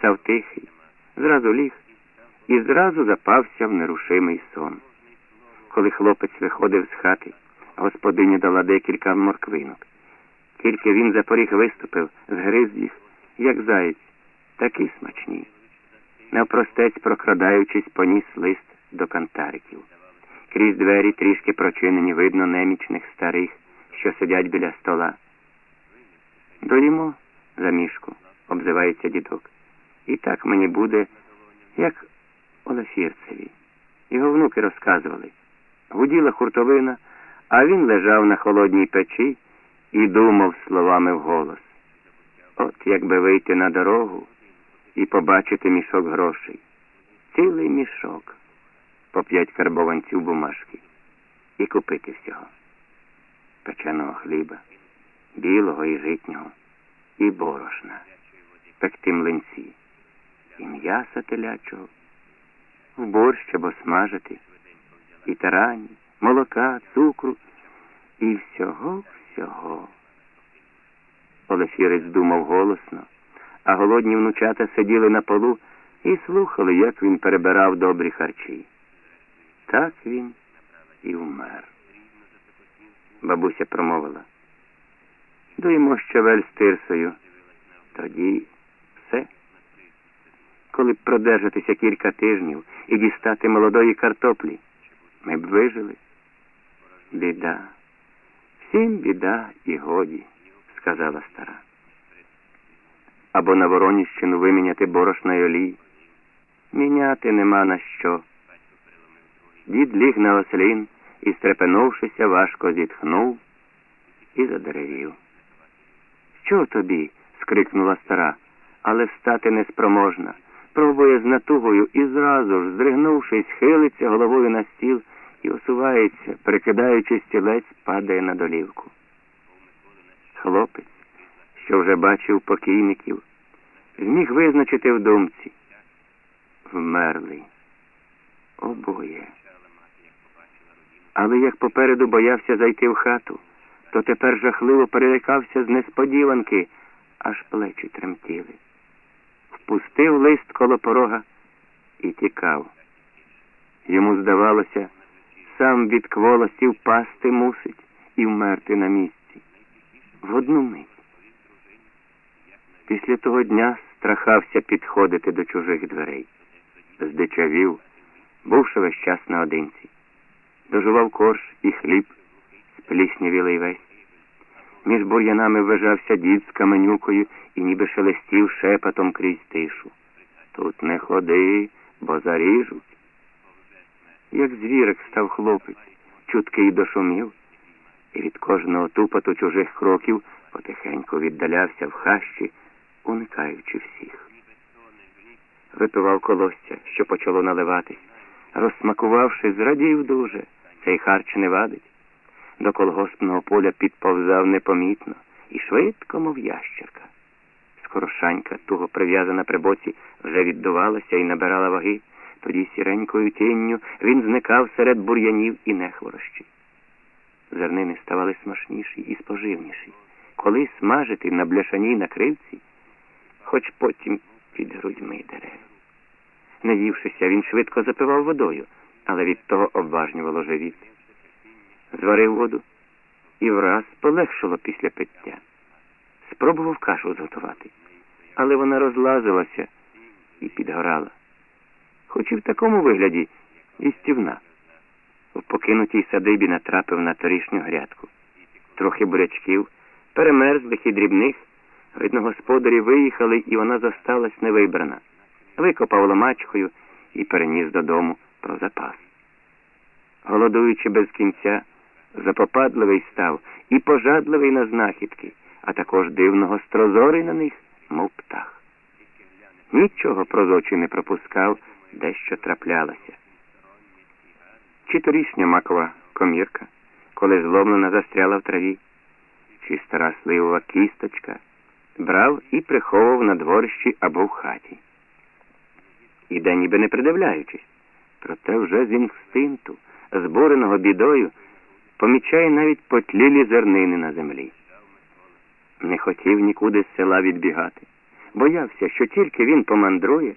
став тихий, зразу ліг і зразу запався в нерушимий сон. Коли хлопець виходив з хати, господиня дала декілька морквинок. Тільки він за поріг виступив, згриз їх, як заєць, такі смачні. Навпростець, прокрадаючись, поніс лист до кантариків. Крізь двері трішки прочинені, видно немічних старих, що сидять біля стола. Доїмо за мішку, обзивається дідок. І так мені буде, як Олефірцеві. Його внуки розказували. Гуділа хуртовина, а він лежав на холодній печі і думав словами вголос. От якби вийти на дорогу і побачити мішок грошей. Цілий мішок по п'ять карбованців бумажки і купити всього. Печеного хліба, білого і житнього, і борошна, пекти млинці, і м'яса телячого, в борщ або смажити, і тарані, молока, цукру, і всього, всього. Олефірець думав голосно, а голодні внучата сиділи на полу і слухали, як він перебирав добрі харчі. Так він і вмер. Бабуся промовила. Дуємо щавель з тирсою. Тоді. Коли б продержатися кілька тижнів і дістати молодої картоплі, ми б вижили. Біда. Всім біда і годі, сказала стара. Або на Вороніщину виміняти борошна й олій. Міняти нема на що. Дід ліг на ослін і, стрепенувшися, важко зітхнув і задеревів. Що тобі? скрикнула стара, але встати неспроможна. Пробує з натугою і зразу ж, здригнувшись, хилиться головою на стіл і осувається, прикидаючи стілець, падає на долівку. Хлопець, що вже бачив покійників, зміг визначити в думці. Вмерли. Обоє. Але як попереду боявся зайти в хату, то тепер жахливо перелякався з несподіванки, аж плечі тремтіли. Впустив лист коло порога і тікав. Йому здавалося, сам від кволості впасти мусить і вмерти на місці. В одну мить. Після того дня страхався підходити до чужих дверей. Здичавів, бувши весь час наодинці. Дожував корж і хліб, спліснявілий весь. Між бур'янами вважався дід з каменюкою і ніби шелестів шепотом крізь тишу. Тут не ходи, бо заріжуть. Як звірик став хлопець, чуткий дошумів, і від кожного тупоту чужих кроків потихеньку віддалявся в хащі, уникаючи всіх. Випивав колосся, що почало наливатись, розсмакувавши, зрадів дуже, цей харч не вадить. До колгоспного поля підповзав непомітно і швидко, мов ящерка. Скорошанька, туго прив'язана при боці, вже віддувалася і набирала ваги. Тоді сіренькою тінню він зникав серед бур'янів і нехворощі. Зернини ставали смачніші і споживніші. Коли смажити на бляшаній накривці, хоч потім під грудьми дерев. Наївшися, він швидко запивав водою, але від того обважнювало живіт. Зварив воду і враз полегшило після пиття. Спробував кашу зготувати, але вона розлазилася і підгорала. Хоч і в такому вигляді істівна. В покинутій садибі натрапив на торішню грядку. Трохи бурячків, перемерзлих і дрібних. Видно, господарі виїхали, і вона зосталась невибрана. Викопав ломачкою і переніс додому про запас. Голодуючи без кінця, запопадливий став і пожадливий на знахідки, а також дивно гострозорий на них, мов птах. Нічого про зочі не пропускав, дещо траплялося. Чи торішня макова комірка, коли зломлена застряла в траві, чи стара сливова кісточка, брав і приховував на дворищі або в хаті. Іде ніби не придивляючись, проте вже з інстинкту, збуреного бідою, помічає навіть потлілі зернини на землі. Не хотів нікуди з села відбігати. боявся, що тільки він помандрує,